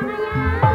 妈呀！